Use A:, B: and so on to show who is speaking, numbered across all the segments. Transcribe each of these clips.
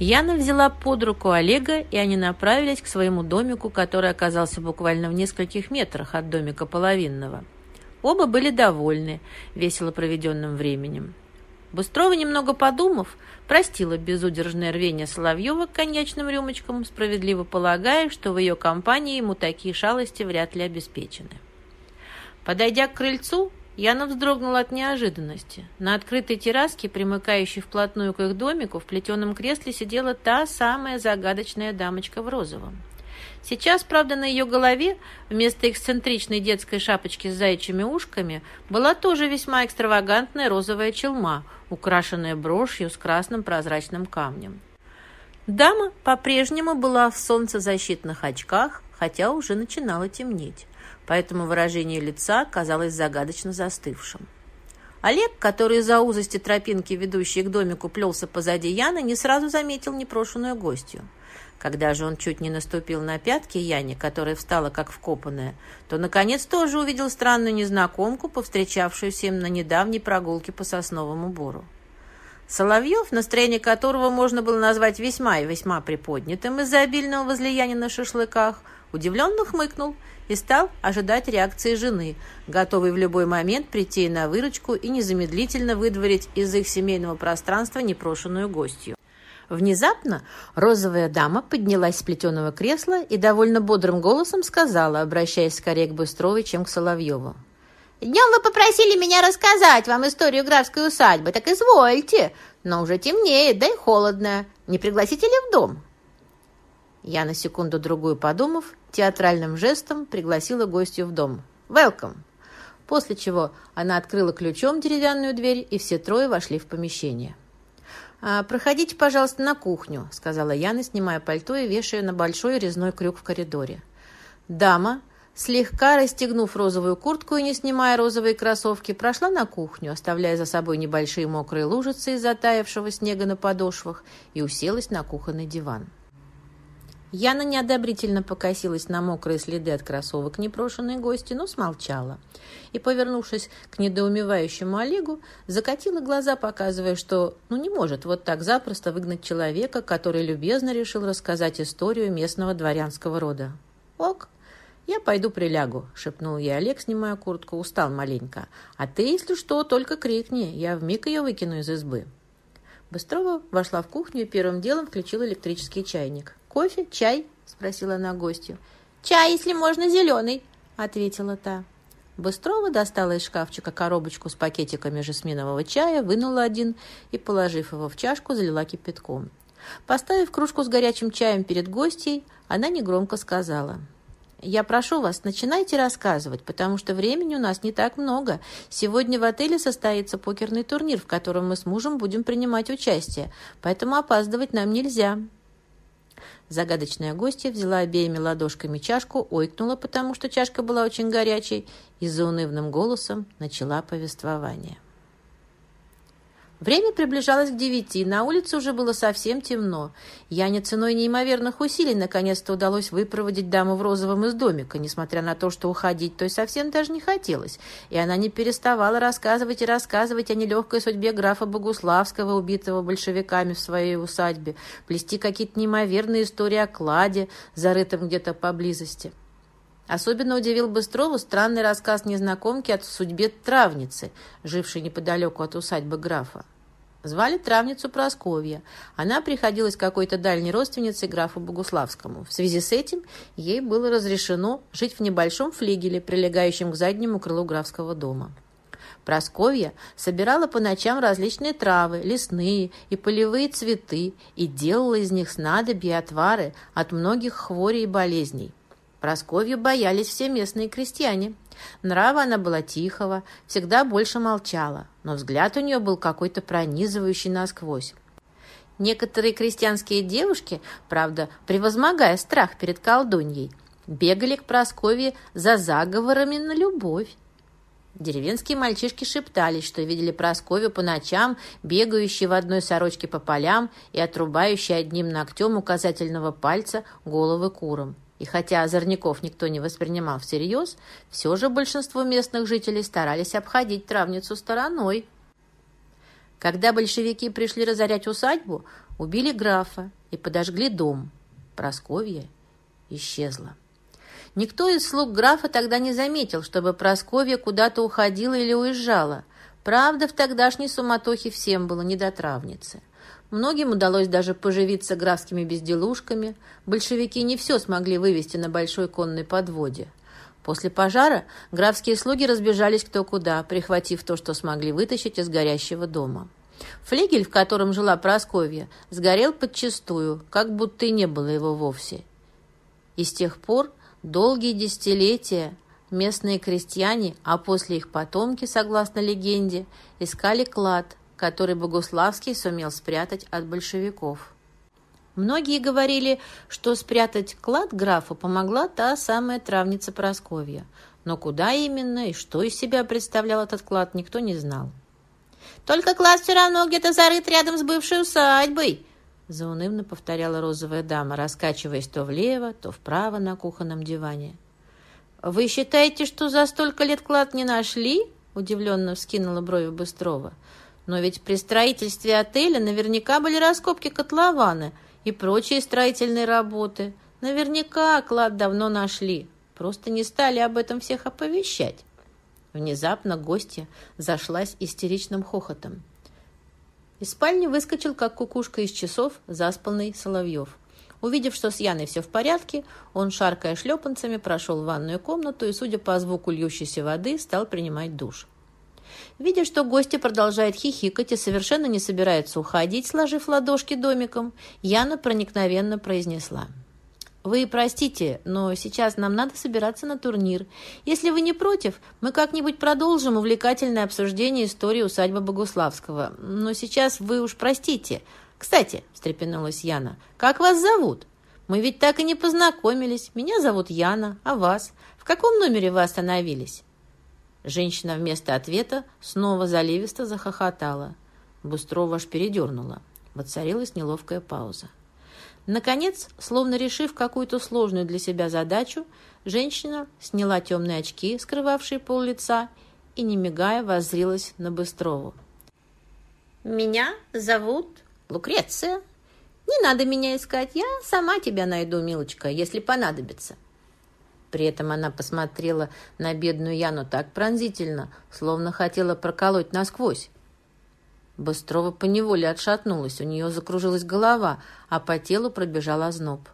A: Яна взяла под руку Олега, и они направились к своему домику, который оказался буквально в нескольких метрах от домика половинного. Оба были довольны весело проведенным временем. Быстрова, немного подумав, простила безудержное рвение Соловьева к коньячным рюмочкам, справедливо полагая, что в ее компании ему такие шалости вряд ли обеспечены. Подойдя к крыльцу, Яна вздрогнула от неожиданности. На открытой терраске, примыкающей вплотную к их домику, в плетеном кресле сидела та самая загадочная дамочка в розовом. Сейчас, правда, на ее голове вместо эксцентричной детской шапочки с заячьими ушками была тоже весьма экстравагантная розовая челма, украшенная брошью с красным прозрачным камнем. Дама по-прежнему была в солнцезащитных очках, хотя уже начинало темнеть поэтому выражение лица казалось загадочно застывшим. Олег, который за узости тропинки, ведущей к домику, плелся позади Яны, не сразу заметил непрошенную гостью. Когда же он чуть не наступил на пятки Яне, которая встала как вкопанная, то, наконец, тоже увидел странную незнакомку, повстречавшуюся им на недавней прогулке по сосновому бору. Соловьев, настроение которого можно было назвать весьма и весьма приподнятым из-за обильного возлияния на шашлыках, удивленно хмыкнул и стал ожидать реакции жены, готовый в любой момент прийти на выручку и незамедлительно выдворить из их семейного пространства непрошенную гостью. Внезапно розовая дама поднялась с плетеного кресла и довольно бодрым голосом сказала, обращаясь скорее к Быстровой, чем к Соловьеву. «Днем вы попросили меня рассказать вам историю графской усадьбы, так извольте, но уже темнеет, да и холодно. Не пригласите ли в дом?» Я на секунду-другую подумав, театральным жестом пригласила гостью в дом. «Welcome!» После чего она открыла ключом деревянную дверь, и все трое вошли в помещение. «А, «Проходите, пожалуйста, на кухню», — сказала Яна, снимая пальто и вешая на большой резной крюк в коридоре. Дама, слегка расстегнув розовую куртку и не снимая розовые кроссовки, прошла на кухню, оставляя за собой небольшие мокрые лужицы из затаявшего снега на подошвах, и уселась на кухонный диван. Яна неодобрительно покосилась на мокрые следы от кроссовок непрошенной гости, но смолчала. И, повернувшись к недоумевающему Олегу, закатила глаза, показывая, что ну не может вот так запросто выгнать человека, который любезно решил рассказать историю местного дворянского рода. «Ок, я пойду прилягу», — шепнул ей Олег, снимая куртку, устал маленько. «А ты, если что, только крикни, я вмиг ее выкину из избы». Быстрова вошла в кухню и первым делом включила электрический чайник. «Кофе? Чай?» – спросила она гостью. «Чай, если можно, зеленый», – ответила та. Быстрова достала из шкафчика коробочку с пакетиками жасминового чая, вынула один и, положив его в чашку, залила кипятком. Поставив кружку с горячим чаем перед гостьей, она негромко сказала. «Я прошу вас, начинайте рассказывать, потому что времени у нас не так много. Сегодня в отеле состоится покерный турнир, в котором мы с мужем будем принимать участие, поэтому опаздывать нам нельзя». Загадочная гостья взяла обеими ладошками чашку, ойкнула, потому что чашка была очень горячей, и заунывным голосом начала повествование. Время приближалось к девяти, на улице уже было совсем темно. Яне ценой неимоверных усилий наконец-то удалось выпроводить даму в розовом из домика, несмотря на то, что уходить то и совсем даже не хотелось. И она не переставала рассказывать и рассказывать о нелегкой судьбе графа Богуславского, убитого большевиками в своей усадьбе, плести какие-то неимоверные истории о кладе, зарытом где-то поблизости. Особенно удивил Быстрову странный рассказ незнакомки о судьбе травницы, жившей неподалеку от усадьбы графа. Звали травницу Просковья. Она приходилась какой-то дальней родственницей графу Богуславскому. В связи с этим ей было разрешено жить в небольшом флигеле, прилегающем к заднему крылу графского дома. Просковья собирала по ночам различные травы, лесные и полевые цветы и делала из них снадобья и отвары от многих хворей и болезней. Просковью боялись все местные крестьяне. Нрава она была тихого, всегда больше молчала, но взгляд у нее был какой-то пронизывающий насквозь. Некоторые крестьянские девушки, правда, превозмогая страх перед колдуньей, бегали к Просковье за заговорами на любовь. Деревенские мальчишки шептались, что видели Просковью по ночам, бегающей в одной сорочке по полям и отрубающей одним ногтем указательного пальца головы курам. И хотя озорников никто не воспринимал всерьез, все же большинство местных жителей старались обходить травницу стороной. Когда большевики пришли разорять усадьбу, убили графа и подожгли дом. Просковья исчезла. Никто из слуг графа тогда не заметил, чтобы Просковья куда-то уходила или уезжала. Правда, в тогдашней суматохе всем было не до травницы. Многим удалось даже поживиться графскими безделушками. Большевики не все смогли вывести на большой конной подводе. После пожара графские слуги разбежались кто куда, прихватив то, что смогли вытащить из горящего дома. Флигель, в котором жила Просковья, сгорел подчистую, как будто и не было его вовсе. И с тех пор долгие десятилетия местные крестьяне, а после их потомки, согласно легенде, искали клад, который Богуславский сумел спрятать от большевиков. Многие говорили, что спрятать клад графа помогла та самая травница Просковья. Но куда именно и что из себя представлял этот клад, никто не знал. «Только клад все равно где-то зарыт рядом с бывшей усадьбой», заунывно повторяла розовая дама, раскачиваясь то влево, то вправо на кухонном диване. «Вы считаете, что за столько лет клад не нашли?» удивленно вскинула брови Быстрова. «Но ведь при строительстве отеля наверняка были раскопки котлована – и прочие строительные работы. Наверняка клад давно нашли, просто не стали об этом всех оповещать. Внезапно гостья зашлась истеричным хохотом. Из спальни выскочил, как кукушка из часов, заспанный Соловьев. Увидев, что с Яной все в порядке, он, шаркая шлепанцами, прошел в ванную комнату и, судя по звуку льющейся воды, стал принимать душ. Видя, что гостья продолжает хихикать и совершенно не собирается уходить, сложив ладошки домиком, Яна проникновенно произнесла. «Вы простите, но сейчас нам надо собираться на турнир. Если вы не против, мы как-нибудь продолжим увлекательное обсуждение истории усадьбы Богуславского. Но сейчас вы уж простите. Кстати, — встрепенулась Яна, — как вас зовут? Мы ведь так и не познакомились. Меня зовут Яна, а вас? В каком номере вы остановились?» Женщина вместо ответа снова заливисто захохотала. Быстрова аж передернула. Воцарилась неловкая пауза. Наконец, словно решив какую-то сложную для себя задачу, женщина сняла темные очки, скрывавшие пол лица, и, не мигая, воззрилась на Быстрову. «Меня зовут Лукреция. Не надо меня искать, я сама тебя найду, милочка, если понадобится». При этом она посмотрела на бедную Яну так пронзительно, словно хотела проколоть насквозь. Быстрова поневоле отшатнулась, у нее закружилась голова, а по телу пробежал озноб.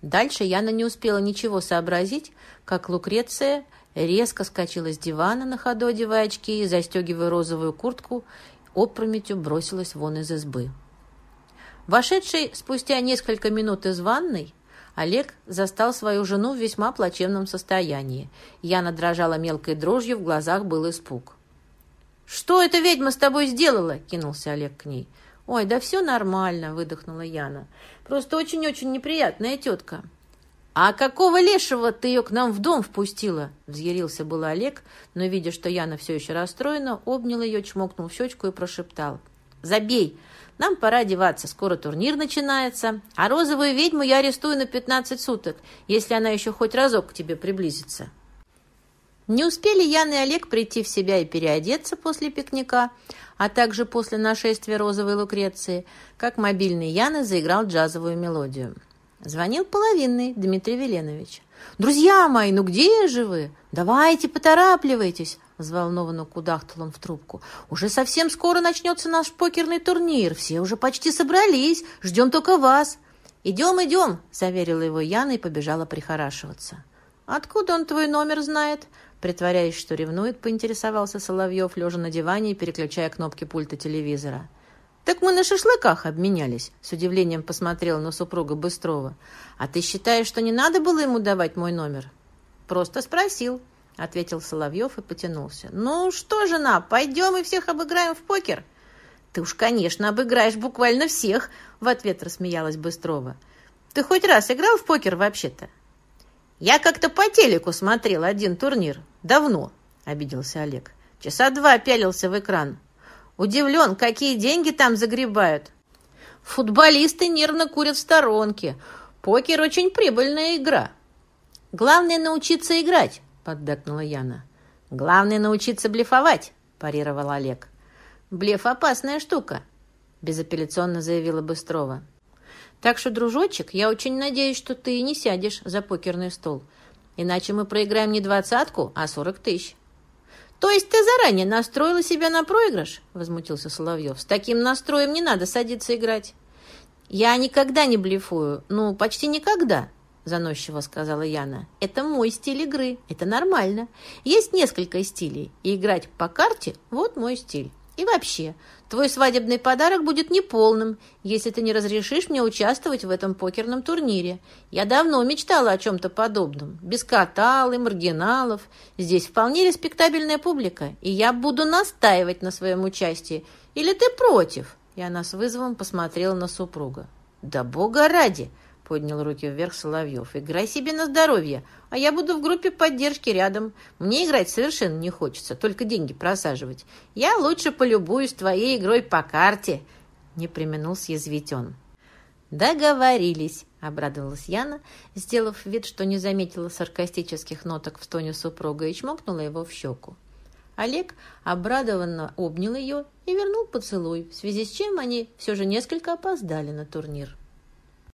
A: Дальше Яна не успела ничего сообразить, как Лукреция резко скочила с дивана, на ходу одевая очки и, застегивая розовую куртку, опрометью бросилась вон из избы. Вошедший спустя несколько минут из ванной, Олег застал свою жену в весьма плачевном состоянии. Яна дрожала мелкой дрожью, в глазах был испуг. «Что эта ведьма с тобой сделала?» – кинулся Олег к ней. «Ой, да все нормально», – выдохнула Яна. «Просто очень-очень неприятная тетка». «А какого лешего ты ее к нам в дом впустила?» – взъярился был Олег, но, видя, что Яна все еще расстроена, обнял ее, чмокнул в щечку и прошептал. «Забей! Нам пора одеваться, скоро турнир начинается, а розовую ведьму я арестую на 15 суток, если она еще хоть разок к тебе приблизится». Не успели Ян и Олег прийти в себя и переодеться после пикника, а также после нашествия розовой Лукреции, как мобильный Яны заиграл джазовую мелодию. Звонил половинный Дмитрий Веленович. «Друзья мои, ну где же вы? Давайте, поторапливайтесь!» Взволнованно кудахтал он в трубку. «Уже совсем скоро начнется наш покерный турнир. Все уже почти собрались. Ждем только вас». «Идем, идем», — заверила его Яна и побежала прихорашиваться. «Откуда он твой номер знает?» Притворяясь, что ревнует, поинтересовался Соловьев, лежа на диване и переключая кнопки пульта телевизора. «Так мы на шашлыках обменялись», — с удивлением посмотрела на супруга Быстрова. «А ты считаешь, что не надо было ему давать мой номер?» «Просто спросил», — ответил Соловьев и потянулся. «Ну что, жена, пойдем и всех обыграем в покер?» «Ты уж, конечно, обыграешь буквально всех», — в ответ рассмеялась Быстрова. «Ты хоть раз играл в покер вообще-то?» «Я как-то по телеку смотрел один турнир. Давно», — обиделся Олег. «Часа два пялился в экран. Удивлен, какие деньги там загребают. Футболисты нервно курят в сторонке. Покер очень прибыльная игра. Главное научиться играть, поддакнула Яна. Главное научиться блефовать, парировал Олег. Блеф – опасная штука», – безапелляционно заявила Быстрова. «Так что, дружочек, я очень надеюсь, что ты не сядешь за покерный стол. Иначе мы проиграем не двадцатку, а сорок тысяч». «То есть ты заранее настроила себя на проигрыш?» – возмутился Соловьев. «С таким настроем не надо садиться играть». «Я никогда не блефую. Ну, почти никогда», – заносчиво сказала Яна. «Это мой стиль игры. Это нормально. Есть несколько стилей. И играть по карте – вот мой стиль. И вообще, твой свадебный подарок будет неполным, если ты не разрешишь мне участвовать в этом покерном турнире. Я давно мечтала о чем-то подобном. Без катал и маргиналов. Здесь вполне респектабельная публика, и я буду настаивать на своем участии. Или ты против?» И она с вызовом посмотрела на супруга. «Да бога ради!» — поднял руки вверх Соловьев. «Играй себе на здоровье, а я буду в группе поддержки рядом. Мне играть совершенно не хочется, только деньги просаживать. Я лучше полюбуюсь твоей игрой по карте», — не применул съязвить он. «Договорились», — обрадовалась Яна, сделав вид, что не заметила саркастических ноток в тоне супруга и чмокнула его в щеку. Олег обрадованно обнял ее и вернул поцелуй, в связи с чем они все же несколько опоздали на турнир.